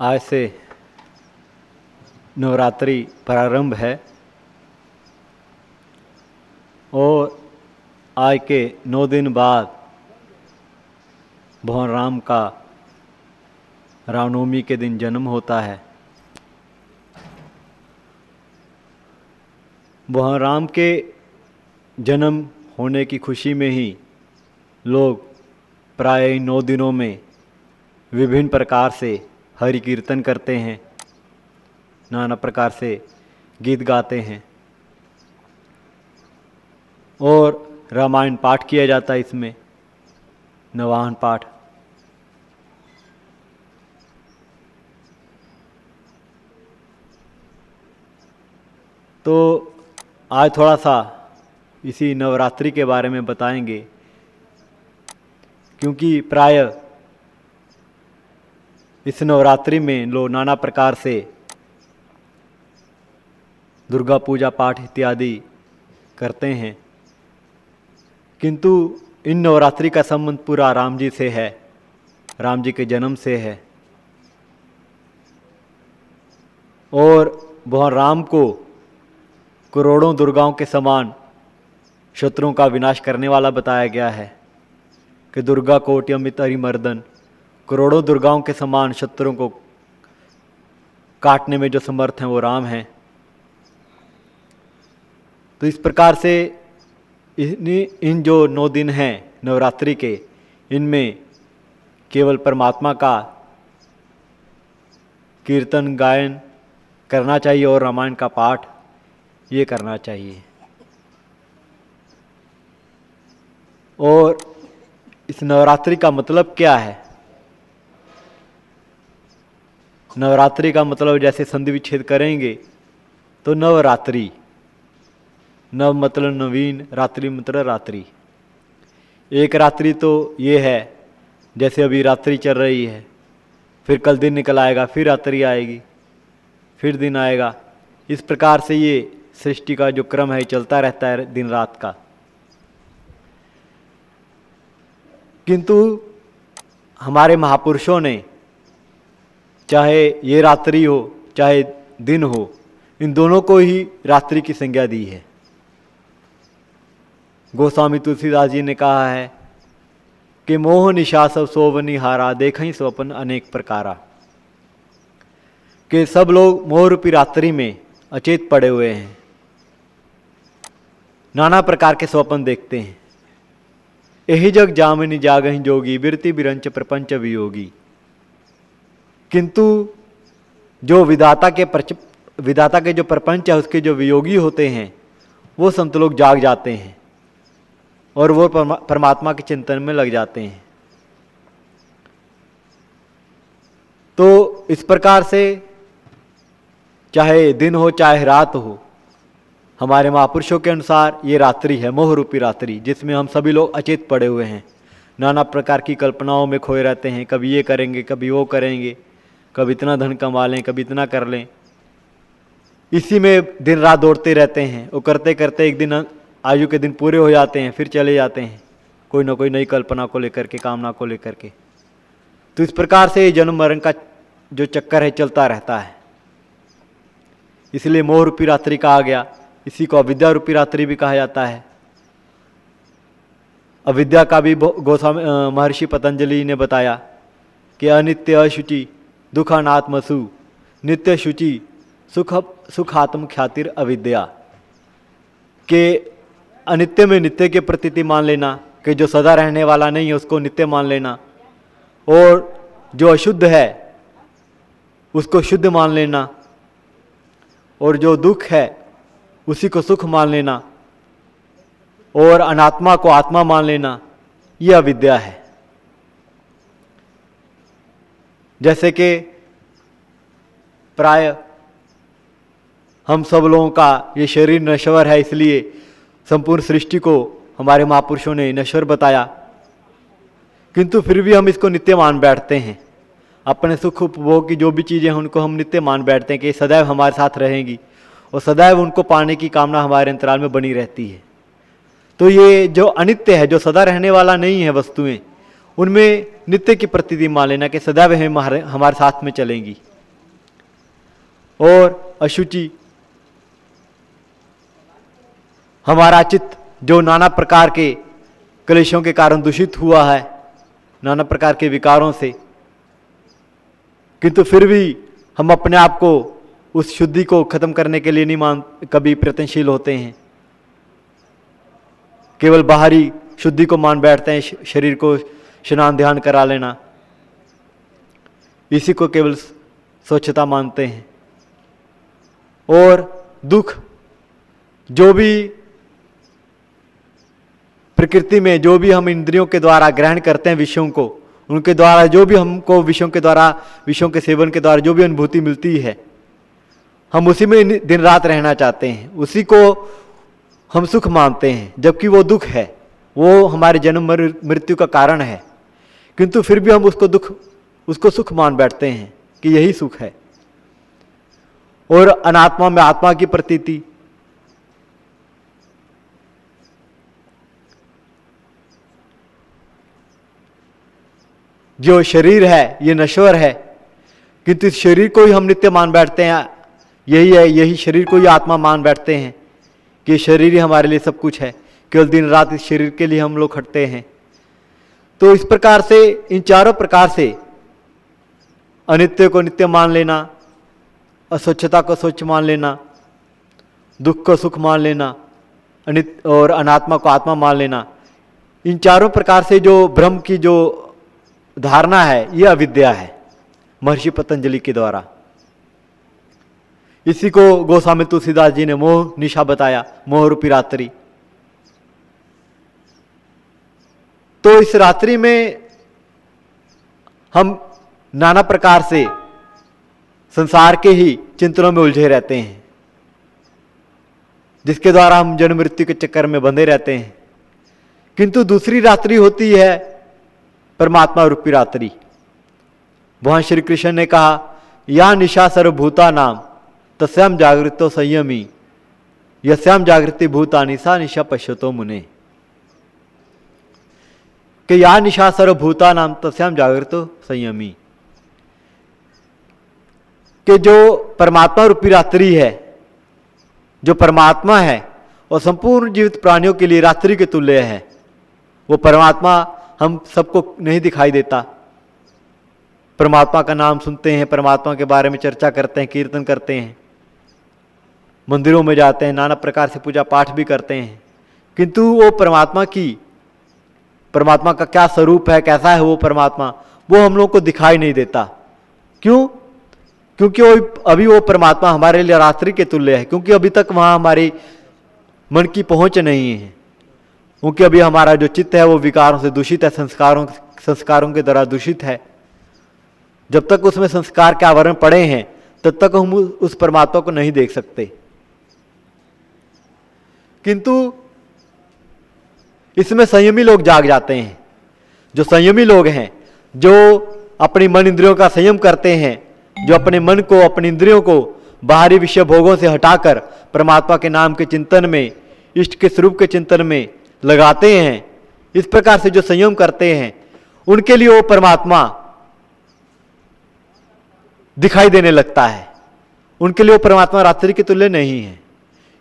آج سے نوراتری پرارمبھ ہے اور آج کے نو دن بعد بھون رام کا رام نومی کے دن جنم ہوتا ہے۔ بھون رام کے جنم ہونے کی خوشی میں ہی لوگ پرائے نو دنوں میں وبھن پرکار سے ہری کیرتن کرتے ہیں، نانا پرکار سے گیت گاتے ہیں۔ اور رامائن پاٹھ کیا جاتا ہے اس میں نواہن پاٹھ۔ تو آج تھوڑا سا اسی نوراتری کے بارے میں بتائیں گے۔ کیونکہ پرائے اس نوراتری میں لوگ نانا پرکار سے درگا پوجا پاٹھ اتیادی کرتے ہیں۔ کنتو ان نوراتری کا سمبند پورا رام جی سے ہے، رام جی کے جنم سے ہے۔ اور بہن رام کو کروڑوں درگاؤں کے سمان شتروں کا وناش کرنے والا بتایا گیا ہے کہ درگا کوٹ امت ہری مردن کروڑوں درگاؤں کے سمان شتروں کو کاٹنے میں جو سمرتھ ہیں وہ رام ہیں۔ تو اس پرکار سے ان جو نو دن ہیں نوراتری کے، ان میں کیول پرماتما کا کیرتن گائن کرنا چاہیے اور رامائن کا پاٹھ یہ کرنا چاہیے۔ اور اس نوراتری کا مطلب کیا ہے؟ نوراتری کا مطلب جیسے سندھی وچھید کریں گے تو نوراتری۔ نو مطلب نوین، راتری مطلب راتری۔ ایک راتری تو یہ ہے، جیسے ابھی راتری چل رہی ہے، پھر کل دن نکل آئے گا، پھر راتری آئے گی، پھر دن آئے گا۔ اس پرکار سے یہ سرشٹی کا جو کرم ہے چلتا رہتا ہے دن رات کا۔ کنتو ہمارے مہاپرشوں نے، چاہے یہ راتری ہو، چاہے دن ہو، ان دونوں کو ہی راتری کی سنگیا دی ہے۔ گوسوامی تلسی داس جی نے کہا ہے کہ موہ نشا سب سوبنی ہارا، دیکھیں سو اپن انیک پرکارا۔ کہ سب لوگ موہ روپی راتری میں اچیت پڑے ہوئے ہیں۔ نانا پرکار کے سوپن دیکھتے ہیں۔ یہی جگ جامنی جاگہیں جوگی، برتی برنچ پرپنچ بھی ہوگی۔ کنتو جو وداتا کے پرچ، وداتا کے جو پرپنچ ہے اس کے جو ویوگی ہوتے ہیں، وہ سنت لوگ جاگ جاتے ہیں۔ اور وہ پرماتما کے چنتن میں لگ جاتے ہیں۔ تو اس پرکار سے چاہے دن ہو، چاہے رات ہو ہمارے مہاپرشوں کے انوسار یہ راتری ہے موہ روپی راتری، جس میں ہم سبھی لوگ اچیت پڑے ہوئے ہیں۔ نانا پرکار کی کلپناؤں میں کھوئے رہتے ہیں۔ کبھی یہ کریں گے، کبھی وہ کریں گے۔ کبھی اتنا دھن کما لیں، کبھی اتنا کر لیں۔ اسی میں دن رات دوڑتے رہتے ہیں۔ وہ کرتے کرتے ایک دن آیو کے دن پورے ہو جاتے ہیں، پھر چلے جاتے ہیں۔ کوئی نہ کوئی نئی کلپنا کو لے کر کے، کامنا کو لے کر کے۔ تو اس پرکار سے یہ جنم مرن کا جو چکر ہے، چلتا رہتا ہے۔ اس لیے موہ روپی راتری کہا گیا۔ اسی کو اودیا روپی راتری بھی کہا جاتا ہے۔ اودیا کا بھی گوسا مہرشی پتنجلی نے بتایا کہ انتیہ اشوچی دکھاناتمسو نتیہ شوچی سکھ، سکھاتم کھیاتر اودیا کہ انتیہ میں نتیہ کے پرتیتی مان لینا، کہ جو سدا رہنے والا نہیں ہے، اس کو نتیہ مان لینا۔ اور جو اشدھ ہے، اس کو شدھ مان لینا۔ اور جو دکھ ہے اسی کو سکھ مان لینا اور اناتما کو آتما مان لینا، یہ اودیا ہے۔ جیسے کہ پرائے ہم سب لوگوں کا یہ شریر نشور ہے، اس لیے سمپور سرشٹی کو ہمارے مہا پرشوں نے نشور بتایا۔ کنتو پھر بھی ہم اس کو نتیہ مان بیٹھتے ہیں۔ اپنے سکھ، اپبھوگ کی جو بھی چیزیں ہیں، ان کو ہم نتیہ مان بیٹھتے ہیں کہ یہ سدیو ہمارے ساتھ رہیں گی۔ اور سدائے ان کو پانے کی کامنا ہمارے انترال میں بنی رہتی ہے۔ تو یہ جو انتیہ ہے، جو سدا رہنے والا نہیں ہے وستویں ان میں نتیہ کی پرتی مان لینا کہ سدا وہ ہمارے ساتھ میں چلیں گی۔ اور اشوچی، ہمارا چت جو نانا پرکار کے کلیشوں کے کارن دوشت ہوا ہے، نانا پرکار کے وکاروں سے کنتو پھر بھی ہم اپنے آپ کو اس شدھی کو ختم کرنے کے لیے نہیں مان کبھی پرتنشیل ہوتے ہیں۔ کیول باہری شدھی کو مان بیٹھتے ہیں شریر کو شنان دھیان کرا لینا۔ اسی کو کیول سوچتا مانتے ہیں۔ اور دکھ، جو بھی پرکرتی میں جو بھی ہم اندریوں کے دوارا گرہن کرتے ہیں وشوں کو، ان کے دوارا جو بھی ہم کو وشوں کے دوارا وشوں کے سیون کے دوارا جو بھی انبھوتی ملتی ہے ہم اسی میں دن رات رہنا چاہتے ہیں، اسی کو ہم سکھ مانتے ہیں، جبکہ وہ دکھ ہے، وہ ہمارے جنم مرتیو کا کارن ہے۔ کنتو پھر بھی ہم اس کو دکھ، اس کو سکھ مان بیٹھتے ہیں کہ یہی سکھ ہے۔ اور اناتما میں آتما کی پرتیتی۔ جو شریر ہے، یہ نشور ہے، کنتو اس شریر کو ہی ہم نتیہ مان بیٹھتے ہیں۔ یہی ہے، یہی شریر کو یہ آتما مان بیٹھتے ہیں کہ شریر ہی ہمارے لیے سب کچھ ہے، کیول دن رات اس شریر کے لیے ہم لوگ کھٹتے ہیں۔ تو اس پرکار سے، ان چاروں پرکار سے انتیہ کو نتیہ مان لینا، اسوچھتا کو سوچھ مان لینا، دکھ کو سکھ مان لینا انت اور اناتما کو آتما مان لینا، ان چاروں پرکار سے جو برہم کی جو دھارنا ہے، یہ اودیا ہے، مہرشی پتنجلی کے دوارا۔ اسی کو گوسوامی تلسی داس جی نے موہ نشا بتایا، موہ روپی راتری۔ تو اس راتری میں ہم نانا پرکار سے سنسار کے ہی چنتنوں میں الجھے رہتے ہیں، جس کے دوارا ہم جن مرتی کے چکر میں بندے رہتے ہیں۔ کنتو دوسری راتری ہوتی ہے پرماتما روپی راتری۔ وہاں شری کرشن نے کہا، یا نشا سربھوتا نام۔ తస్యాం జాగృతో సంయమి یسیام جاگرتی بھوتانی سا نشا پشتو منے کہ یا نشا سر بھوتا نام تسیام جاگرتو سیمی کہ جو پرماتما روپی راتری ہے جو پرماتما ہے اور سمپورن جیوت پرانیوں کے لیے راتری کے تلیہ ہے وہ پرماتما ہم سب کو نہیں دکھائی دیتا پرماتما کا نام سنتے ہیں پرماتما کے بارے میں چرچا کرتے ہیں کیرتن کرتے ہیں مندروں میں جاتے ہیں، نانا پرکار سے پوجا پاٹھ بھی کرتے ہیں۔ کنتو وہ پرماتما کی، پرماتما کا کیا سروپ ہے، کیسا ہے وہ پرماتما؟ وہ ہم لوگوں کو دکھائی نہیں دیتا۔ کیوں؟ کیونکہ وہ ابھی وہ پرماتما ہمارے لیے راتری کے تلیہ ہے کیونکہ ابھی تک وہاں ہماری من کی پہنچ نہیں ہے۔ کیونکہ ابھی ہمارا جو چت ہے، وہ وکاروں سے دوشت ہے، سنسکاروں سنسکاروں کے درا دوشت ہے۔ جب تک اس میں سنسکار کے آورن پڑے ہیں، تب تک ہم اس پرماتما کو نہیں دیکھ سکتے۔ کنتو، اس میں سیمی لوگ جاگ جاتے ہیں۔ جو سیمی لوگ ہیں، جو اپنی من اندروں کا سیم کرتے ہیں، جو اپنے من کو، اپنی اندروں کو باہری وشے بھوگوں سے ہٹا کر پرماتما کے نام کے چنتن میں، عشق کے سروپ کے چنتن میں لگاتے ہیں، اس پرکار سے جو سیم کرتے ہیں، ان کے لیے وہ پرماتما دکھائی دینے لگتا ہے۔ ان کے لیے وہ پرماتما راتری کے تلیہ نہیں ہے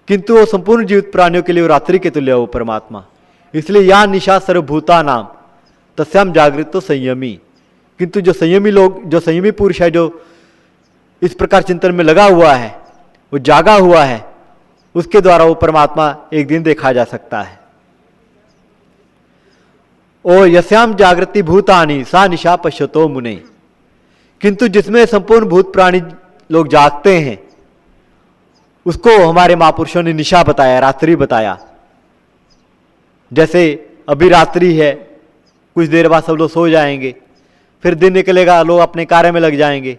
کنتو وہ سپورن جیوت پرایوں کے لیے وہ راتری کے تلیہ وہ پرماتم اس لیے یا نشا سروتا نام تشیام جاگتی تو سیمی کنتو جو سیمی لوگ، جو پش ہے جو اس پرکار چنتن میں لگا ہوا ہے، وہ جاگا ہوا ہے، اس کے دوارا وہ پرماتما ایک دن دیکھا جا سکتا ہے۔ اور یشیام جاگتی بھوتانی، سا نشا پشوتوں منہ کنتو جس میں سمپورن بھوت پرای لوگ جاگتے ہیں اس کو ہمارے مہاپرشوں نے نشا بتایا، راتری بتایا۔ جیسے ابھی راتری ہے، کچھ دیر بعد سب لوگ سو جائیں گے۔ پھر دن نکلے گا، لوگ اپنے کارے میں لگ جائیں گے۔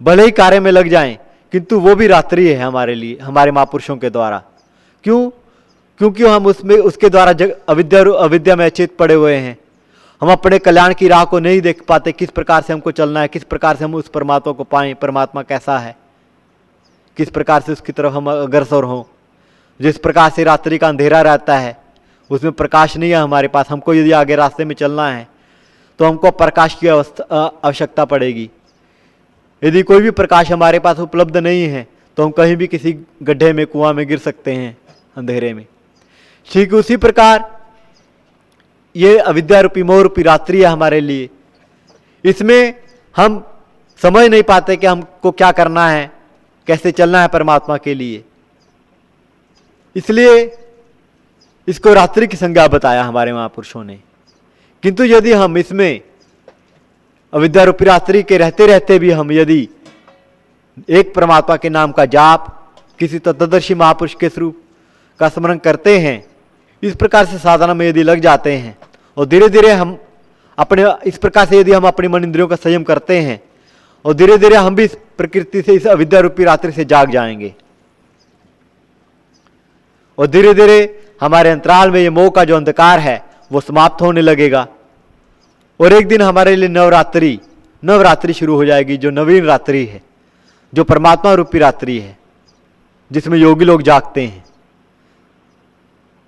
بھلے ہی کارے میں لگ جائیں، کنتو وہ بھی راتری ہے ہمارے لیے، ہمارے مہاپرشوں کے دوارا۔ کیوں؟ کیونکہ ہم اس میں، اس کے دوارا جگ اور اودیا میں اچیت پڑے ہوئے ہیں۔ ہم اپنے کلیان کی راہ کو نہیں دیکھ پاتے، کس پرکار سے ہم کو چلنا ہے، کس پرکار سے ہم اس پرماتما کو پائیں، پرماتما کیسا ہے۔ کس پرکار سے اس کی طرف ہم اگرسر ہوں؟ جس پرکار سے راتری کا اندھیرا رہتا ہے، اس میں پرکاش نہیں ہے ہمارے پاس، ہم کو یدی آگے راستے میں چلنا ہے، تو ہم کو پرکاش کی آوشکتا پڑے گی۔ یدی کوئی بھی پرکاش ہمارے پاس اپلبدھ نہیں ہے، تو ہم کہیں بھی کسی گڈھے میں، کنواں میں گر سکتے ہیں اندھیرے میں۔ ٹھیک اسی پرکار یہ اودیا روپی، مو روپی راتری ہے ہمارے لیے۔ اس میں ہم سمجھ نہیں پاتے کہ ہم کو کیا کرنا ہے۔ کیسے چلنا ہے پرماتما کے لیے۔ اس لیے اس کو راتری کی سنگا بتایا ہمارے مہا پرشوں نے۔ کنتو یدی ہم اس میں اودیا روپی راتری کے رہتے رہتے بھی ہم یدی ایک پرماتما کے نام کا جاپ کسی تتدرشی مہاپرش کے سروپ کا سمرن کرتے ہیں۔ اس پرکار سے سادھنا میں یدی لگ جاتے ہیں۔ اور دھیرے دھیرے ہم اپنے اس پرکار سے یدی ہم اپنی من کا سیم کرتے ہیں۔ اور دھیرے دھیرے ہم بھی اس پرکرتی سے اس اودیا روپی راتری سے جاگ جائیں گے۔ اور دھیرے دھیرے ہمارے انترال میں یہ موہ کا جو اندھکار ہے، وہ سماپت ہونے لگے گا۔ اور ایک دن ہمارے لیے نوراتری نوراتری شروع ہو جائے گی، جو نوین راتری ہے، جو پرماتما روپی راتری ہے، جس میں یوگی لوگ جاگتے ہیں۔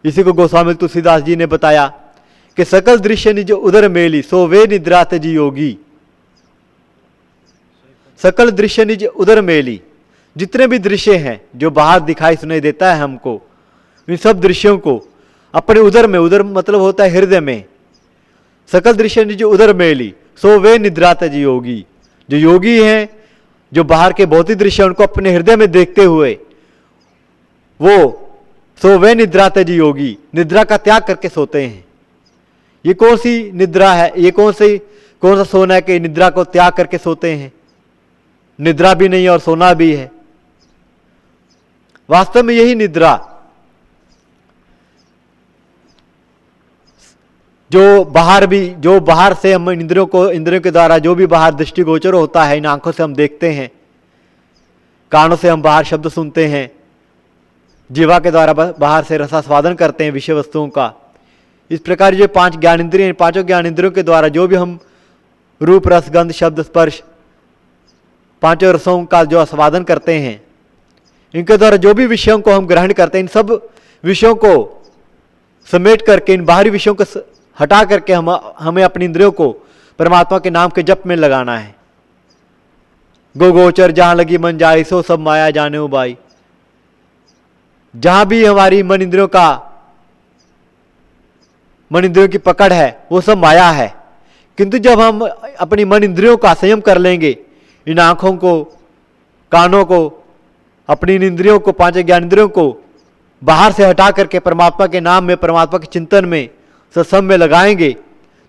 اسی کو گوسوامی تلسی داس جی نے بتایا کہ سکل درشیہ نج ادر میلی، سو وے ندرات جی یوگی سکل درشیہ نج ادھر میلی جتنے بھی درشیہ ہیں جو باہر دکھائی سنائی دیتا ہے ہم کو ان سب درشیوں کو اپنے ادھر میں ادھر مطلب ہوتا ہے ہردے میں سکل درشیہ نج ادھر میلی سو وے ندرات جی یوگی جو یوگی ہیں جو باہر کے بھوتک درشیہ ان کو اپنے ہردے میں دیکھتے ہوئے وہ سو وے ندرا تج یوگی ندرا کا تیاگ کر کے سوتے ہیں یہ کون سی ندرا ہے یہ کون سی کون سا سونا ہے کہ ندرا کو تیاگ کر کے سوتے ہیں ندرا بھی نہیں اور سونا بھی ہے۔ واستو میں یہی ندرا۔ جو باہر بھی، جو باہر سے ہم اندروں کو، اندروں کے دوارا جو بھی باہر دشٹی گوچر ہوتا ہے، ان آنکھوں سے ہم دیکھتے ہیں۔ کانوں سے ہم باہر شبد سنتے ہیں۔ جیوا کے دوارا باہر سے رسا سوادن کرتے ہیں وشے وستوں کا۔ اس پرکار جو پانچ گیان اندری پانچوں گیان اندروں کے دوارا جو بھی ہم روپ، رس، گند، شبد اسپرش پانچوں رسوں کا جو آسوادن کرتے ہیں، ان کے دوارا جو بھی وشیوں کو ہم گرہن کرتے ہیں، ان سب وشیوں کو سمیٹ کر کے، ان باہری وشیوں کو ہٹا کر کے ہم ہمیں اپنی اندروں کو پرماتما کے نام کے جپ میں لگانا ہے۔ گو گوچر جہاں لگی من جائے، سو سب مایا جانے بھائی۔ جہاں بھی ہماری من اندروں کا من اندروں کی پکڑ ہے، وہ سب مایا ہے۔ کنتو جب ہم اپنی من اندروں کا سیم کر لیں گے ان آنکھوں کو، کانوں کو، اپنی ان اندریوں کو، پانچ اندریوں کو باہر سے ہٹا کر کے پرماتما کے نام میں، پرماتما کے چنتن میں ستسم میں لگائیں گے۔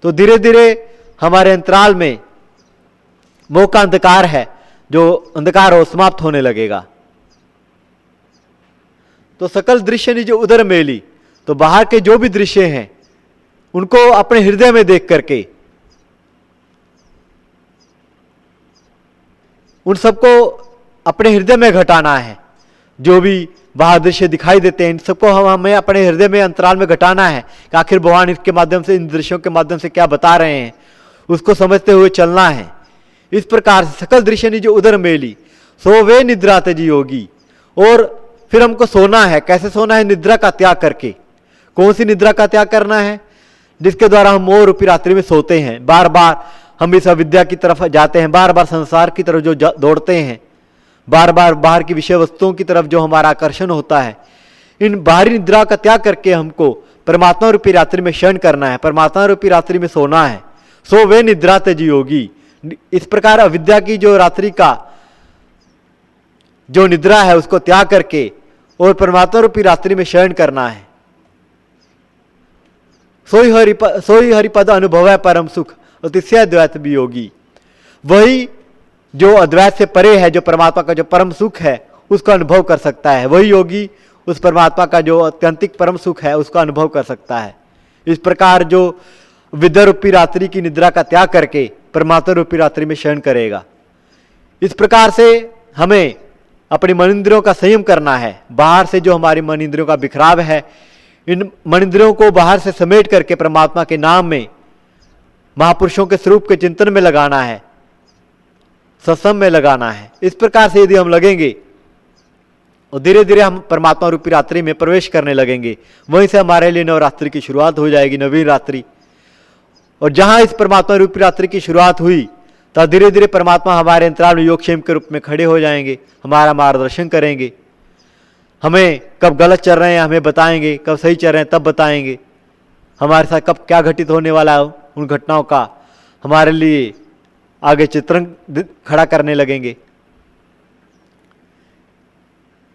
تو دھیرے دھیرے ہمارے انترال میں موقع کا ہے، جو اندھکار ہو سماپت ہونے لگے گا۔ تو سکل درشیہ جو ادھر میلی، تو باہر کے جو بھی درشیہ ہیں، ان کو اپنے ہردے میں دیکھ کر کے ان سب کو اپنے ہردے میں گھٹانا ہے۔ جو بھی باہر درشیہ دکھائی دیتے ہیں، ان سب کو ہمیں اپنے ہردے میں، انترال میں گھٹانا ہے۔ کہ آخر بھگوان اس کے مادھیم سے، ان درشیوں کے مادھیم سے کیا بتا رہے ہیں؟ اس کو سمجھتے ہوئے چلنا ہے۔ اس پرکار سے سکل درشیہ جو ادھر میلی سو وے ندرا تجی ہوگی۔ اور پھر ہم کو سونا ہے۔ کیسے سونا ہے؟ ندرا کا تیاگ کر کے۔ کون سی ندرا کا تیاگ کرنا ہے؟ جس کے دوارا ہم مور روپی راتری میں سوتے ہیں۔ بار بار ہم اس اودیا کی طرف جاتے ہیں۔ بار بار سنسار کی طرف جو دوڑتے ہیں۔ بار بار باہر کی وشے وستوں کی طرف جو ہمارا آکرشن ہوتا ہے۔ ان باہری ندرا کا تیاگ کر کے ہم کو پرماتما روپی راتری میں شن کرنا ہے۔ پرماتما روپی راتری میں سونا ہے۔ سو وہ ندرا تجی ہوگی۔ اس پرکار اودیا کی جو راتری کا جو ندرا ہے، اس کو تیاگ کر کے اور پرماتما روپی راتری میں شرن کرنا ہے۔ سوئی ہری سوئی ہری پد انبھو ہے پرم سکھ۔ اور تیسرے ادویت بھی ہوگی۔ وہی جو ادویت سے پرے ہے، جو پرماتما کا جو پرم سکھ ہے، اس کا انبھو کر سکتا ہے۔ وہی یوگی اس پرماتما کا جو اتنتک پرم سکھ ہے، اس کا انبھو کر سکتا ہے۔ اس پرکار جو ودروپی راتری کی ندرا کا تیاگ کر کے پرماتما روپی راتری میں شرن کرے گا۔ اس پرکار سے ہمیں اپنی منندروں کا سیم کرنا ہے۔ باہر سے جو ہماری منندروں کا بکھراب ہے، ان منندروں کو باہر سے سمیٹ کر کے پرماتما کے نام میں مہاپرشوں کے سروپ کے چنتن میں لگانا ہے، سسم میں لگانا ہے۔ اس پرکار سے یدی ہم لگیں گے، اور دھیرے دھیرے ہم پرماتما روپی راتری میں پرویش کرنے لگیں گے۔ وہیں سے ہمارے لیے نوراتری کی شروعات ہو جائے گی، نوین راتری۔ اور جہاں اس پرماتما روپی راتری کی شروعات ہوئی تو دھیرے دھیرے پرماتما ہمارے انترال میں یوگشیم کے روپ میں کھڑے ہو جائیں گے، ہمارا مارگدرشن کریں گے۔ ہمیں کب غلط چل رہے ہیں، ہمیں بتائیں گے، کب صحیح چل رہے ہیں، تب بتائیں گے۔ ہمارے ساتھ کب کیا گھٹت ہونے والا ہو۔ ان گھٹناؤں کا ہمارے لیے آگے چترنگ کھڑا کرنے لگیں گے۔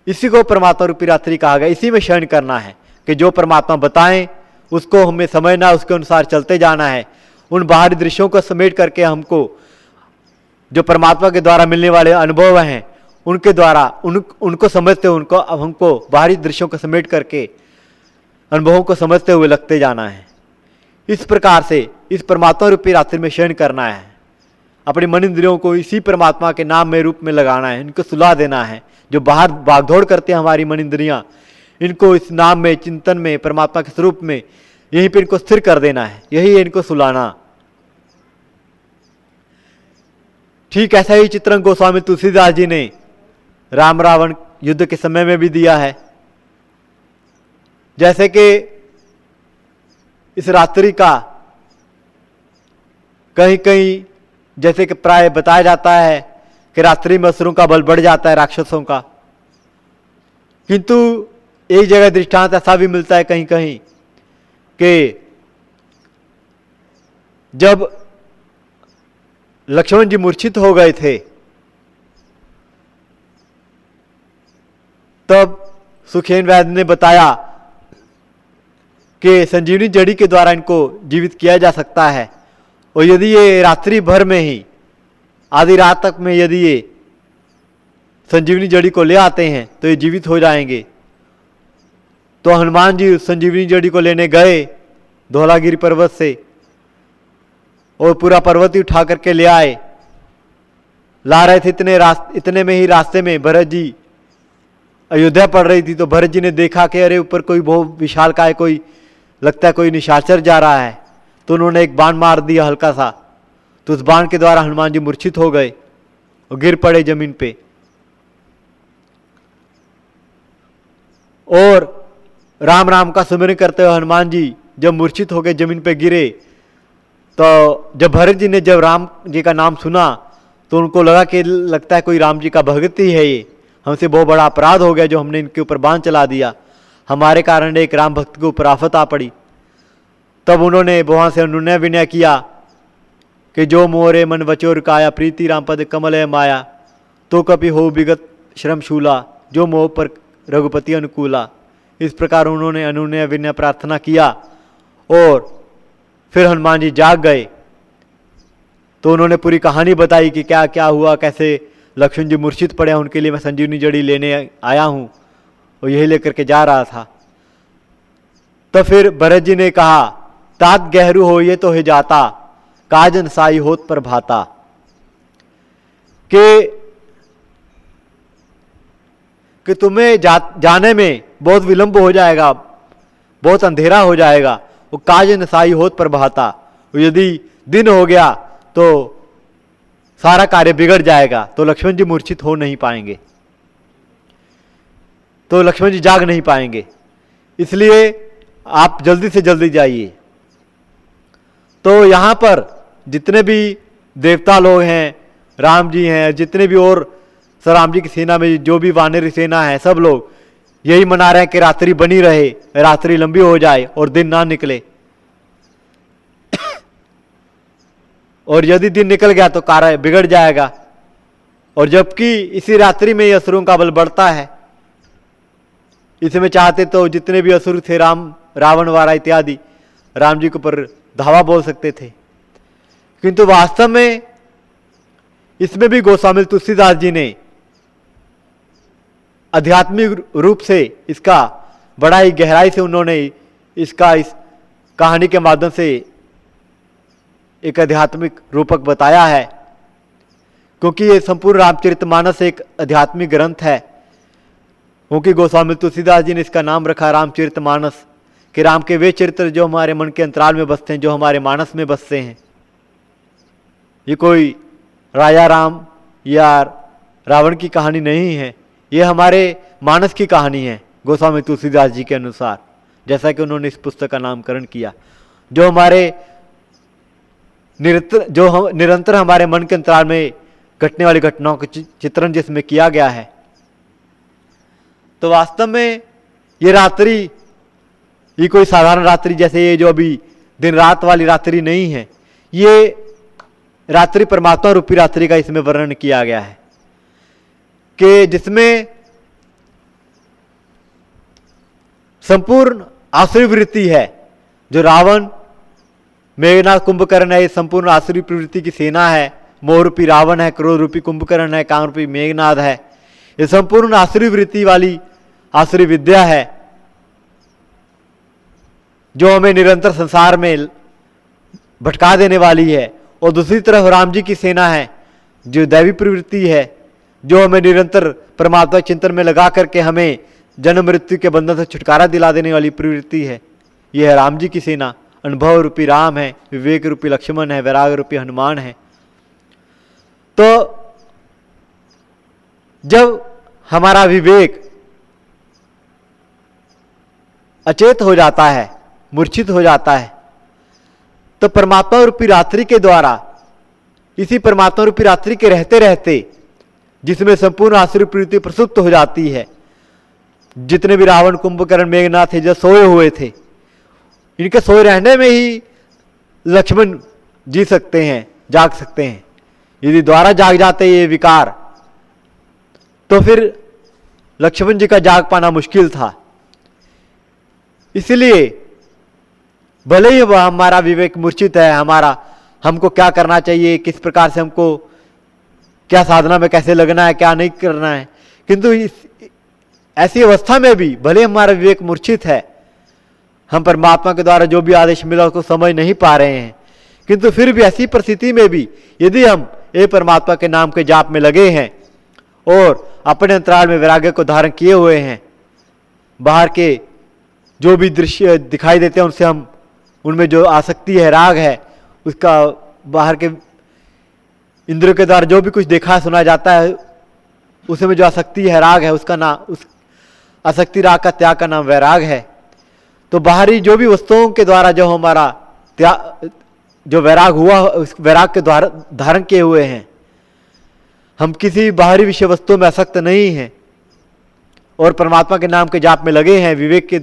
اسی کو پرماتما روپی راتری کہا گیا، اسی میں شرن کرنا ہے کہ جو پرماتما بتائیں، اس کو ہمیں سمجھنا، اس کے انسار چلتے جانا ہے۔ ان باہری درشیوں کو سمیٹ کر کے ہم کو جو پرماتما کے دوارا ملنے والے انبھو ہیں، ان کے دوارا، ان ان کو سمجھتے ہوئے، ان کو، اب ہم کو باہری درشیوں کو سمیٹ کر کے انبھووں کو سمجھتے ہوئے لگتے جانا ہے۔ اس پرکار سے اس پرماتما روپی راتر میں شیئن کرنا ہے۔ اپنے من اندروں کو اسی پرماتما کے نام میں روپ میں لگانا ہے، ان کو سلا دینا ہے۔ جو باہر بھاگ دوڑ کرتے ہیں ہماری من اندریاں ان کو اس نام میں، چنتن میں، پرماتما کے سروپ میں، یہیں پہ ان کو ستھر کر دینا ہے۔ یہی ہے ان کو سلانا۔ ٹھیک، ایسا ہی چترنگ گوسوامی تلسی داس جی نے رام راون یدھ کے سمے میں بھی دیا ہے۔ جیسے کہ اس راستری کا کہیں کہیں جیسے کہ پرائے بتایا جاتا ہے کہ راستری میں اسروں کا بل بڑھ جاتا ہے راکشسوں کا۔ کنتو ایک جگہ دشٹانت ایسا بھی ملتا ہے کہیں کہیں کہ جب لکشمن جی مورچت ہو گئے تھے، تب سکھین وید نے بتایا کہ سنجیونی جڑی کے دوارا ان کو جیوت کیا جا سکتا ہے۔ اور یدی یہ راتری بھر میں ہی، آدھی رات تک میں یدی یہ سنجیونی جڑی کو لے آتے ہیں تو یہ جیوت ہو جائیں گے۔ تو ہنومان جی سنجیونی جڑی کو لینے گئے دھولا گیری پروت سے اور پورا پروت ہی اٹھا کر کے لے آئے۔ لا رہے تھے اتنے راستے اتنے میں ہی راستے میں بھرت جی ایودھیا پڑ رہی تھی تو بھرت جی نے دیکھا کہ ارے اوپر کوئی بہت وشال کا ہے، کوئی لگتا ہے کوئی نشاچر جا رہا ہے۔ تو انہوں نے ایک بان مار دیا ہلکا سا۔ تو اس بان کے دوارا ہنومان جی مورچت ہو گئے اور گر پڑے زمین پہ۔ اور رام رام کا سمرن کرتے ہوئے ہنومان جی جب مورچت ہو گئے زمین پہ گرے، تو جب بھرت جی نے جب رام جی کا نام سنا، تو ان کو لگا کہ لگتا ہے کوئی رام جی کا بھگت ہی ہے یہ۔ ہم سے بہت بڑا اپرادھ ہو گیا جو ہم نے ان کے اوپر باندھ چلا دیا۔ ہمارے کارن ایک رام بھکت کے اوپر آفت آ پڑی۔ تب انہوں نے وہاں سے انہوں ونیہ کیا کہ جو مورے من وچور کایا پریتی رام پد کمل مایا، تو کبھی ہو بگت شرم شولا، جو مو پر رگوپتی انکولا۔ اس پرکار انہوں نے انیہ ونیہ پرارتھنا کیا اور پھر ہنومان جی جاگ گئے۔ تو انہوں نے پوری کہانی بتائی کہ کیا کیا ہوا، کیسے لکشمن جی مرشد پڑے، ان کے لیے میں سنجیونی جڑی لینے آیا ہوں۔ وہ یہی لے کر کے جا رہا تھا۔ تو پھر بھرت جی نے کہا تات گہرو ہو، یہ تو ہی جاتا کاجن سائی ہوت پر بھاتا۔ کہ کہ تمہیں جانے میں بہت ولمب ہو جائے گا، بہت اندھیرا ہو جائے گا، وہ کاجن سائی ہوت پر بہاتا یدی دن ہو گیا تو سارا کاریہ بگڑ جائے گا، تو لکشمن جی مورچھت ہو نہیں پائیں گے۔ تو لکشمن جی جاگ نہیں پائیں گے۔ اس لیے آپ جلدی سے جلدی جائیے۔ تو یہاں پر جتنے بھی دیوتا لوگ ہیں، رام جی ہیں، جتنے بھی اور سر رام جی کی سینا میں جو بھی وانری سینا ہے سب لوگ یہی منا رہے ہیں کہ راتری بنی رہے، راتری لمبی ہو جائے اور دن نہ نکلے۔ اور یدی دن نکل گیا تو کارا بگڑ جائے گا۔ اور جبکہ اسی راتری میں یہ اسروں کا بل بڑھتا ہے اس میں چاہتے تو جتنے بھی اسر تھے رام، راون وارا اتیادی، رام جی کے اوپر دھاوا بول سکتے تھے۔ کنتو واستو میں اس میں بھی گوسامل تلسی داس جی نے آدھیاتمک روپ سے اس کا بڑا ہی گہرائی سے انہوں نے اس کا اس کہانی کے مادھیم سے ایک آدھیاتمک روپک بتایا ہے۔ کیونکہ یہ سمپورن رام چرت مانس ایک آدھیاتمک گرنتھ ہے۔ کیونکہ گوسوامی تلسی داس جی نے اس کا نام رکھا رام چرت مانس، کہ رام کے وہ چرتر جو ہمارے من کے انترال میں بستے ہیں، جو ہمارے مانس میں بستے ہیں۔ یہ کوئی راجا رام یا راون کی کہانی نہیں ہے، یہ ہمارے مانس کی کہانی ہے گوسوامی تلسی داس جی کے انوسار، جیسا کہ انہوں نے اس پستک کا نام کرن کیا۔ جو ہمارے نرتر جو ہم نرنتر ہمارے من کے انترال میں گھٹنے والی گھٹناؤں کا چترن جس میں کیا گیا ہے تو واستو میں یہ راتری، یہ کوئی سادھارن راتری جیسے یہ جو ابھی دن رات والی راتری نہیں ہے، یہ راتری پرماتما روپی راتری کا اس میں ورنن کیا گیا ہے۔ کہ جس میں سمپورن آسری وتی ہے، جو راون میگناتھ کمبکرن ہے، یہ سمپورن آسری پروتی کی سینا ہے موہ روپی راون ہے کروڑ روپی کمبکرن ہے کام روپی میگناتھ ہے۔ یہ سمپورن آسری وتی والی آسری ودیا ہے، جو ہمیں نرنتر سنسار میں بھٹکا دینے والی ہے۔ اور دوسری طرف رام جی کی سینا ہے، جو دیوی پروتی ہے، جو ہمیں نرنتر پرماتما چنتن میں لگا کر کے ہمیں جنم مرتو کے بندھن سے چھٹکارا دلا دینے والی پروتی ہے۔ یہ ہے رام جی کی سینا۔ انبھو روپی رام ہے، وویک روپی لکشمن ہے، ویراگ روپی ہنومان ہے۔ تو جب ہمارا وویک اچیت ہو جاتا ہے مورچت ہو جاتا ہے۔ تو پرماتما روپی راتری کے دوارا، اسی پرماتما روپی راتری کے رہتے رہتے، جس میں سمپورن آسری پریتی پرسپت ہو جاتی ہے۔ جتنے بھی راون، کمبکرن میگنا تھے جو سوئے ہوئے تھے، ان کے سوئے رہنے میں ہی لکشمن جی سکتے ہیں، جاگ سکتے ہیں۔ یدی دوارا جاگ جاتے، یہ وکار۔ تو پھر لکشمن جی کا جاگ پانا مشکل تھا۔ اس لیے بھلے ہی وہ ہمارا وویک مورچت ہے، ہمارا، ہم کو کیا کرنا چاہیے، کس پرکار سے ہم کو کیا سادھنا میں کیسے لگنا ہے، کیا نہیں کرنا ہے۔ کنتو ایسی اوستھا میں بھی بھلے ہمارا وویک مورچت ہے۔ ہم پرماتما کے دوارا جو بھی آدیش ملا، اس کو سمجھ نہیں پا رہے ہیں۔ کنتو پھر بھی ایسی پرستھتی میں بھی یدی ہم اے پرماتما کے نام کے جاپ میں لگے ہیں اور اپنے انترال میں ویراگیہ کو دھارن کیے ہوئے ہیں۔ باہر کے جو بھی درشیہ دکھائی دیتے ہیں، ان سے ہم، ان میں جو آسکتی ہے، راگ ہے، اس کا باہر کے اندر کے دوارا جو بھی کچھ دیکھا، سنا جاتا ہے، اس میں جو آسکتی ہے، راگ ہے، اس کا نام، اس آسکتی راگ کا تیاگ کا نام ویراگ ہے۔ تو باہری جو بھی وستوؤں کے دوارا جو ہمارا جو ویراگ ہوا، اس ویراگ کے دوارا دھارن کیے ہوئے ہیں۔ ہم کسی باہری وشے وستو میں آسکت نہیں ہیں۔ اور پرماتما کے نام کے جاپ میں لگے ہیں وویک کے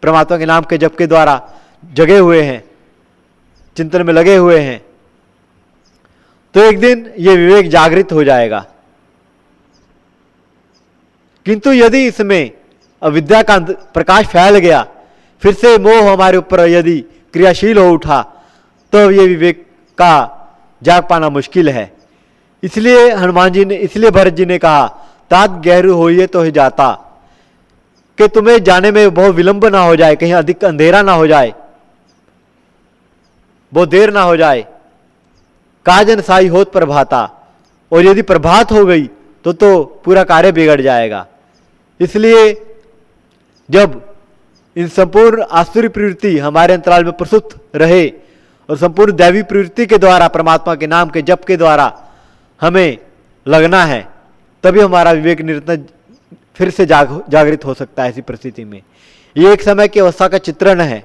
پرماتما کے نام کے جپ کے دوارا جگے ہوئے ہیں، چنتن میں لگے ہوئے ہیں۔ تو ایک دن یہ وویک جاگرت ہو جائے گا۔ کنتو یدی اس میں اودیا کا پرکاش پھیل گیا۔ پھر سے موہ ہمارے اوپر یدی کریاشیل ہو اٹھا۔ تو یہ وویک کا جاگ پانا مشکل ہے۔ اس لیے ہنومان جی نے، اس لیے بھرت جی نے کہا، تات گہرو ہوئیے تو ہی جاتا۔ کہ تمہیں جانے میں بہت ولمب نہ ہو جائے، کہیں ادھک اندھیرا نہ ہو جائے، بہت دیر نہ ہو جائے۔ کاجن سائی ہوت پربھاتا، اور یدی پربھات ہو گئی، تو تو پورا کاریہ بگڑ جائے گا۔ اس لیے جب ان سمپورن آسوری پروتی ہمارے انترال میں پرست رہے، اور سمپورن دیوی پروتی کے دوارا، پرماتما کے نام کے جپ کے دوارا ہمیں لگنا ہے، تبھی ہمارا وویک نرتن پھر سے جاگرت ہو سکتا ہے ایسی پرستھتی میں۔ یہ ایک سمے کی اوستھا کا چترن ہے۔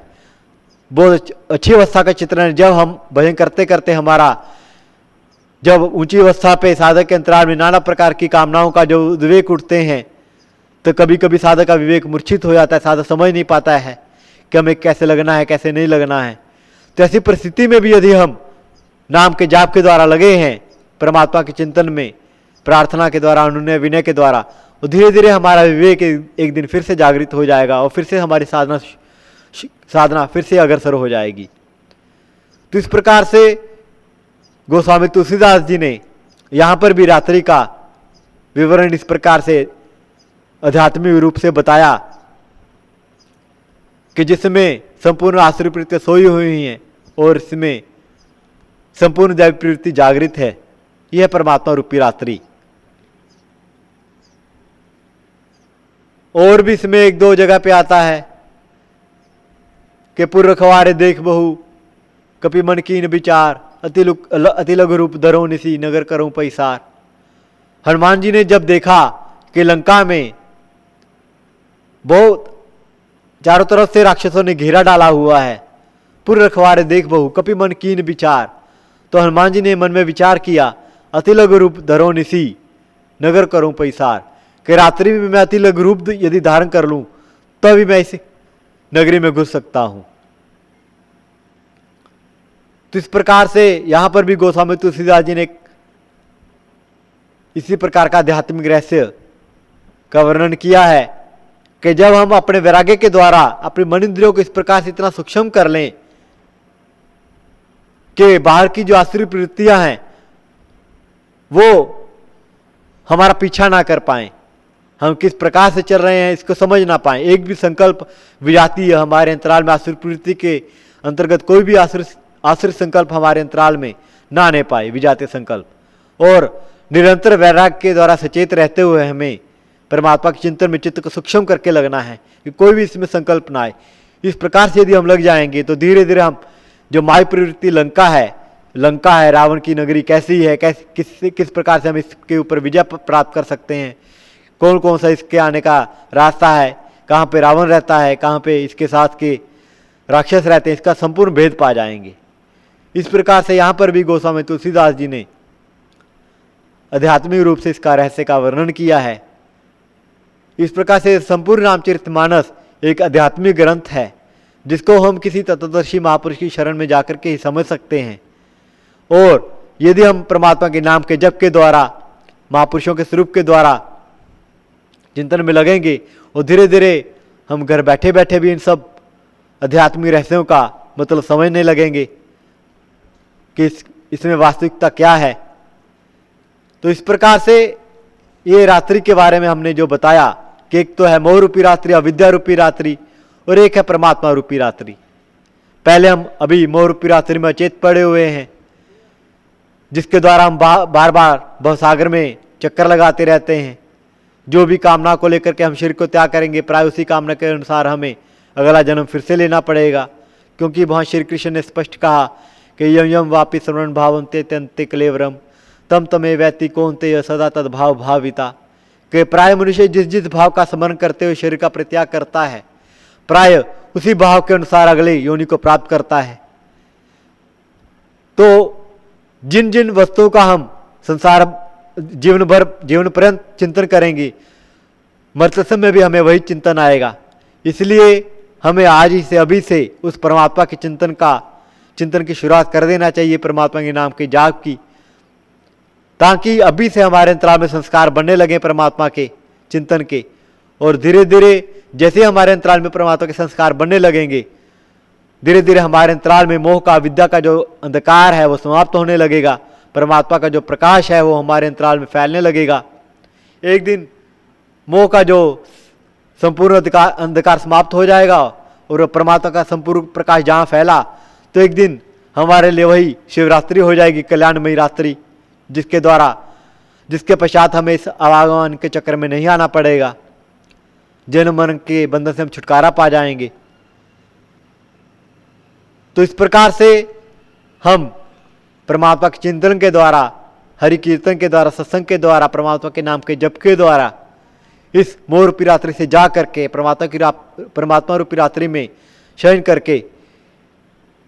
بہت اچھی اوستھا کا چترن ہے۔ جب ہم بھجن کرتے کرتے ہمارا جب اونچی اوستھا پہ سادھک کے انترال میں نانا پرکار کی کامناؤں کا جو وویک اٹھتے ہیں، تو کبھی کبھی سادھک کا وویک مورچھت ہو جاتا ہے۔ سادھک سمجھ نہیں پاتا ہے کہ ہمیں کیسے لگنا ہے، کیسے نہیں لگنا ہے۔ تو ایسی پرستھتی میں بھی یدی ہم نام کے جاپ کے دوارا لگے ہیں، پرماتما کے چنتن میں پرارتھنا کے دوارا، انہوں نے ونے کے دوارا اور دھیرے دھیرے ہمارا وویک ایک دن پھر سے جاگرت ہو جائے گا اور پھر سے ہماری سادھنا سادھنا پھر سے اگرسر ہو جائے گی۔ تو اس پرکار سے گوسوامی تلسی داس جی نے یہاں پر بھی راتری کا وورن اس پرکار سے ادھیاتمک روپ سے بتایا کہ جس میں سمپورن آسری پروتی سوئی ہوئی ہیں اور اس میں سمپورن دیو پروتی جاگرت ہے۔ یہ ہے پرماتما روپی راتری۔ اور بھی اس میں ایک دو جگہ پہ آتا ہے کہ پور رکھوارے دیکھ بہو، کپی منکین بچار اتیلگ روپ درو نسی، نگر کروں پیسار۔ ہنومان جی نے جب دیکھا کہ لنکا میں بہت چاروں طرف سے راکشسوں نے گھیرا ڈالا ہوا ہے پور رکھوارے دیکھ بہو، کپی من کین بچار۔ تو ہنومان جی نے من میں بچار کیا اتیلگ روپ درو نسی، نگر کروں پیسار۔ کہ راتری بھی میں اتلگ روپ یدی دھارن کر لوں تو بھی میں اس نگری میں گھس سکتا ہوں۔ تو اس پرکار سے یہاں پر بھی گوسوامی تلسی داس جی نے اسی پرکار کا آدھیاتمک رہسیہ کا ورنن کیا ہے کہ جب ہم اپنے ویراگے کے دوارا اپنے من اندروں کو اس پرکار سے اتنا سکشم کر لیں کہ باہر کی جو آسری پرتیاں ہیں، وہ ہمارا پیچھا نہ کر پائیں۔ ہم کس پرکار سے چل رہے ہیں، اس کو سمجھ نہ پائیں۔ ایک بھی سنکلپ وجاتی ہے ہمارے انترال میں، آسر پرتی کے انترگت کوئی بھی آسر آسر سنکلپ ہمارے انترال میں نہ آنے پائے وجاتے سنکلپ۔ اور نرنتر ویراگ کے دوارا سچیت رہتے ہوئے ہمیں پرماتما کے چنتن میں چت کو سکشم کر کے لگنا ہے کہ کوئی بھی اس میں سنکلپ نہ آئے۔ اس پرکار سے یدی ہم لگ جائیں گے تو دھیرے دھیرے ہم، جو مائی پروتی لنکا ہے لنکا ہے، راون کی نگری کیسی ہے، کیس، کس کس پرکار سے ہم اس کے اوپر وجے پراپت کر سکتے ہیں؟ کون کون سا اس کے آنے کا راستہ ہے؟ کہاں پہ راون رہتا ہے؟ کہاں پہ اس کے ساتھ کے راکشس رہتے ہیں؟ اس کا سمپورن بھید پا جائیں گے۔ اس پرکار سے یہاں پر بھی گوسوامی تلسی داس جی نے ادھیاتمک روپ سے اس کا رہسیہ کا ورنن کیا ہے۔ اس پرکار سے سمپورن رام چرت مانس ایک آدھیاتمک گرنتھ ہے، جس کو ہم کسی تتدرشی مہاپرش کی شرن میں جا کر کے ہی سمجھ سکتے ہیں۔ اور یدی ہم پرماتما کے نام کے جب کے دوارا، مہاپرشوں کے سروپ کے دوارا جنتن میں لگیں گے، اور دھیرے دھیرے ہم گھر بیٹھے بیٹھے بھی ان سب ادھیاتمک رہسیوں کا مطلب سمجھنے لگیں گے کہ اس اس میں واستوکتا کیا ہے۔ تو اس پرکار سے یہ راتری کے بارے میں ہم نے جو بتایا کہ ایک تو ہے مو روپی راتری اودیا روپی راتری، اور ایک ہے پرماتما روپی راتری۔ پہلے ہم ابھی مو روپی راتری میں اچیت پڑے ہوئے ہیں، جس کے دوارا ہم بار بار بھوساگر میں چکر لگاتے رہتے ہیں۔ جو بھی کامنا کو لے کر کے ہم شرک کو تیا کریں گے، پرائے اسی کامنا کے انسار ہمیں اگلا جنم پھر سے لینا پڑے گا۔ کیونکہ وہاں شری کرشن نے اسپشٹ کہا کہ یم یم واپی سمرن بھاونتے تنتے کلیورم، تم تمے ویتی کونتے ی سدا تد بھاؤ بھاوتا کہ پرائے منشی جس جس بھاؤ کا سمرن کرتے ہوئے شریر کا پرتیاگ کرتا ہے، پرائے اسی بھاؤ کے انسار اگلے یونی کو پراپت کرتا ہے۔ تو جن جن وستوں کا ہم سنسار جیون بھر جیون پرنت چنتن کریں گی۔ مرتسم میں بھی ہمیں وہی چنتن آئے گا۔ اس لیے ہمیں آج ہی سے ابھی سے اس پرماتما کے چنتن کا چنتن کی شروعات کر دینا چاہیے پرماتما کے نام کی جاگ کی۔ تاکہ ابھی سے ہمارے انترا میں سنسکار بننے لگیں پرماتما کے چنتن کے۔ اور دھیرے دھیرے جیسے ہمارے انترال میں پرماتما کے سنسکار بننے لگیں گے، دھیرے دھیرے ہمارے انترال میں موہ کا، ودیا کا جو اندھکار ہے، وہ سماپت ہونے لگے گا۔ پرماتما کا جو پرکاش ہے وہ ہمارے انترال میں پھیلنے لگے گا۔ ایک دن موہ کا جو سمپورن اندھکار سماپت ہو جائے گا اور پرماتما کا سمپور پرکاش جہاں پھیلا، تو ایک دن ہمارے لیے وہی شیوراستری ہو جائے گی کلیان مئی راستری جس کے دوارا جس کے پشچات ہمیں اس آواگان کے چکر میں نہیں آنا پڑے گا۔ جن مرن کے بندن سے ہم چھٹکارا پا جائیں گے۔ تو اس پرکار سے ہم پرماتما کے چندن کے دوارا، ہری کیرتن کے دوارا ستسنگ کے دوارا، پرماتما کے نام کے جب کے دوارا، اس مور روپی راتری سے جا کر کے پرماتا کی را پرماتا روپی راتری میں شن کر کے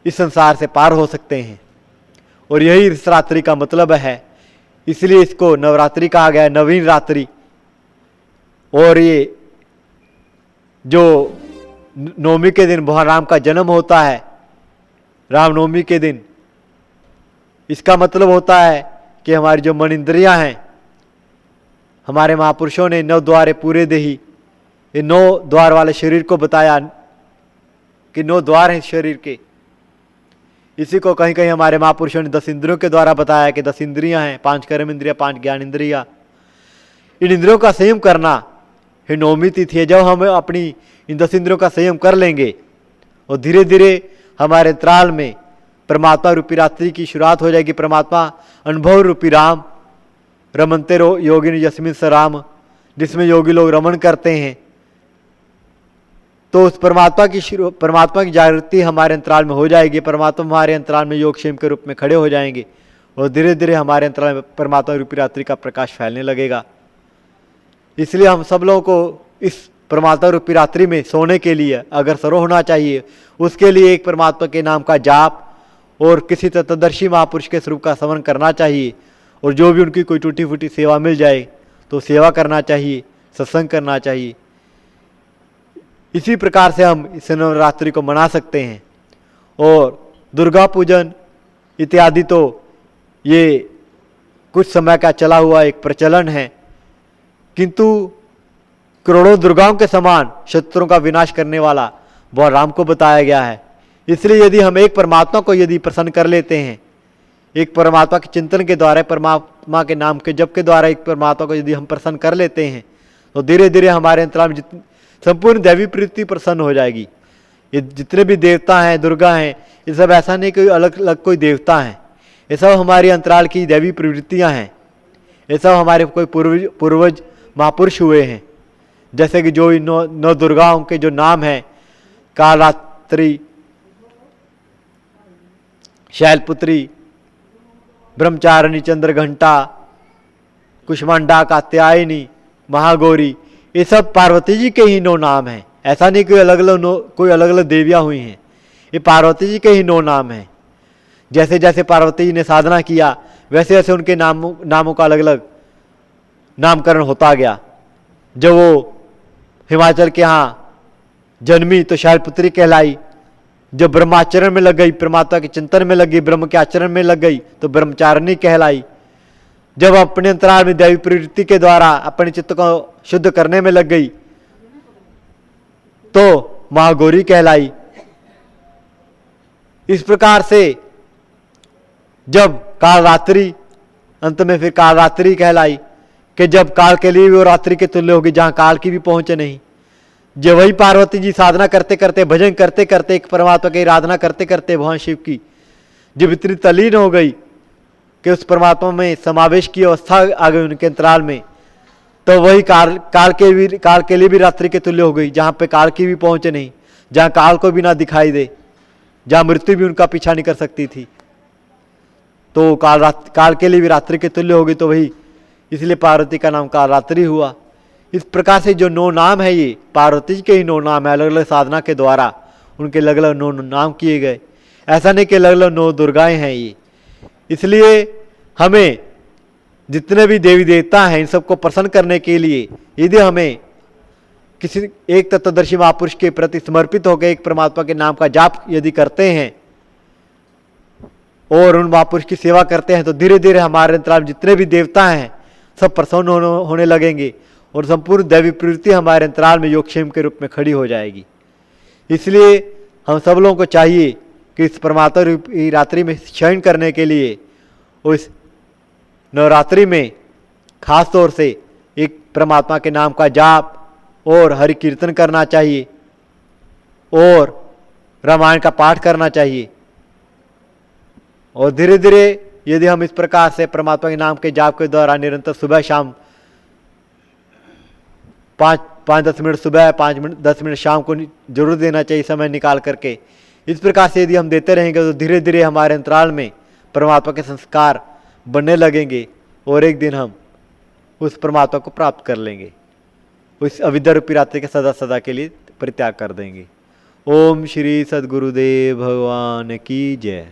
اس سنسار سے پار ہو سکتے ہیں۔ اور یہی راتری کا مطلب ہے۔ اس لیے اس کو نور کہا گیا ہے، نوین راتی اور یہ جو نومی کے دن بھگان رام کا جنم ہوتا ہے، رام نومی کے دن اس کا مطلب ہوتا ہے کہ ہماری جو من اندریاں ہیں، ہمارے مہاپرشوں نے نو دوارے پورے دہی یہ نو دوار والے شریر کو بتایا کہ نو دوار ہیں شریر کے۔ اسی کو کہیں کہیں ہمارے مہاپرشوں نے دس اندروں کے دوارا بتایا کہ دس اندریاں ہیں، پانچ کرم اندریاں، پانچ گیان اندریاں۔ ان اندروں کا سیم کرنا یہ نومیتی تھی، جب ہم اپنی ان دس اندروں کا سیم کر لیں گے اور دھیرے دھیرے ہمارے ترال میں પરમાત્મા રૂપી રાત્રિ کی شروعات ہو جائے گی پرماتما، انبھو روپی رام، رمنتے رو یوگی یسمین سرام، جس میں یوگی لوگ رمن کرتے ہیں۔ تو اس پرماتما کی شروع، پرماتما کی جاگೃತಿ ہمارے انترال میں ہو جائے گی۔ پرماتما ہمارے انترال میں یوگ شیم کے روپ میں کھڑے ہو جائیں گے اور دھیرے دھیرے ہمارے انترال میں پرماتما روپی راتری کا پرکاش پھیلنے لگے گا۔ اس لیے ہم سب لوگوں کو اس پرماتما روپی راتری میں سونے کے لیے اگر سرو ہونا چاہیے، اس کے لیے ایک پرماتما کے نام کا جاپ اور کسی طرح تدرشی مہا پرش کے سروپ کا سمن کرنا چاہیے اور جو بھی ان کی کوئی ٹوٹی پھوٹی سیوا مل جائے تو سیوا کرنا چاہیے ستسنگ کرنا چاہیے۔ اسی پرکار سے ہم اس نوراتری کو منا سکتے ہیں۔ اور درگا پوجن اتیادی تو یہ کچھ سمے کا چلا ہوا ایک پرچلن ہے۔ کنتو کروڑوں درگاؤں کے سامان شتروں کا وناش کرنے والا بہت رام کو بتایا گیا ہے۔ اس لیے یدی ہم ایک پرماتما کو یدی پسند کر لیتے ہیں، ایک پرماتما کے چنتن کے دوارا پرماتما کے نام کے جب کے دوارا ایک پرماتما کو یدی ہم پرسن کر لیتے ہیں، تو دھیرے دھیرے ہمارے انترام جتنی سمپورن دیوی پریتی پرسن ہو جائے گی۔ یہ جتنے بھی دیوتا ہیں، درگا ہیں، یہ سب ایسا نہیں کہ الگ الگ کوئی دیوتا ہیں۔ یہ سب ہماری انترال کی دیوی پروتیاں ہیں۔ یہ سب ہمارے کوئی پوروج پوروج مہاپرش ہوئے ہیں۔ جیسے کہ جو نو نو درگاؤں کے جو نام ہیں، کالاتری شیل پتری برمچارنی چندر گھنٹا کشمانڈا کاتیائنی مہاگوری یہ سب پاروتی جی کے ہی نو نام ہیں ایسا نہیں کوئی الگ الگ نو کوئی الگ الگ دیویاں ہوئی ہیں یہ پاروتی جی کے ہی نو نام ہیں جیسے جیسے پاروتی جی نے سادھنا کیا ویسے ویسے ان کے نام ناموں کا الگ الگ نام کرن ہوتا گیا جب وہ ہماچل کے ہاں جنمی تو شیل پتری کہلائی جو برہماچرن میں لگ گئی پرماتا کے چنتن میں لگ گئی، برہم کے آچرن میں لگ گئی، تو برہمچارنی کہلائی۔ جب اپنے انترال میں دیوی پروتی کے دوارا اپنے چت کو شدھ کرنے میں لگ گئی، تو مہاگوری کہلائی۔ اس پرکار سے جب کال راتری انت میں پھر کال راتری کہلائی کہ جب کال کے لیے بھی وہ راتری کے تلیہ ہوگی جہاں کال کی بھی پہنچ نہیں۔ وہی پاروتی جی سادھنا کرتے کرتے، بھجن کرتے کرتے، ایک پرماتما کی آرادھنا کرتے کرتے بھگوان شیو کی، جب اتنی تلین ہو گئی کہ اس پرماتما میں سماویش کی اوستھا آ گئی ان کے انترال میں، تو وہی کال کال کے بھی، کال کے لیے بھی راتری کے تلیہ ہو گئی، جہاں پہ کال کی بھی پہنچے نہیں، جہاں کال کو بھی نہ دکھائی دے، جہاں مرتو بھی ان کا پیچھا نہیں کر سکتی تھی۔ تو کال رات، کال کے لیے بھی راتری کے تلیہ ہو گئی، تو وہی اس لیے پاروتی کا نام کال راتری ہوا۔ اس پرکار سے جو نو نام ہے یہ پاروتی کے ہی نو نام ہے، الگ الگ سادھنا کے دوارا ان کے الگ الگ نو نام کیے گئے۔ ایسا نہیں کہ الگ الگ نو درگائیں ہیں یہ۔ اس لیے ہمیں جتنے بھی دیوی دیوتا ہیں، ان سب کو پسند کرنے کے لیے یدی ہمیں کسی ایک تتدرشی مہاپرش کے پرتی سمرپت ہو کے ایک پرماتما کے نام کا جاپ یدی کرتے ہیں اور ان مہاپرش کی سیوا کرتے ہیں، تو دھیرے دھیرے ہمارے انترام جتنے بھی دیوتا ہیں، سب پرسن ہونے لگیں گے۔ اور سمپورن دیوی پرتی ہمارے انترال میں یوگشیم کے روپ میں کھڑی ہو جائے گی۔ اس لیے ہم سب لوگوں کو چاہیے کہ اس پرماتر راتری میں شائن کرنے کے لیے اس نوراتری میں خاص طور سے ایک پرماتما کے نام کا جاپ اور ہری کیرتن کرنا چاہیے اور رامائن کا پاٹھ کرنا چاہیے۔ اور دھیرے دھیرے یدی ہم اس پرکار سے پرماتما کے نام کے جاپ کے دوارا نرنتر صبح شام پانچ پانچ دس منٹ صبح پانچ منٹ، دس منٹ شام کو ضرور دینا چاہیے سمے نکال کر کے۔ اس پرکار سے یدی ہم دیتے رہیں گے تو دھیرے دھیرے ہمارے انترال میں پرماتما کے سنسکار بننے لگیں گے اور ایک دن ہم اس پرماتما کو پراپت کر لیں گے۔ اس اودھر پراتے کے سدا سدا کے لیے پرتیاگ کر دیں گے۔ اوم شری سدگرو دیو بھگوان کی جے۔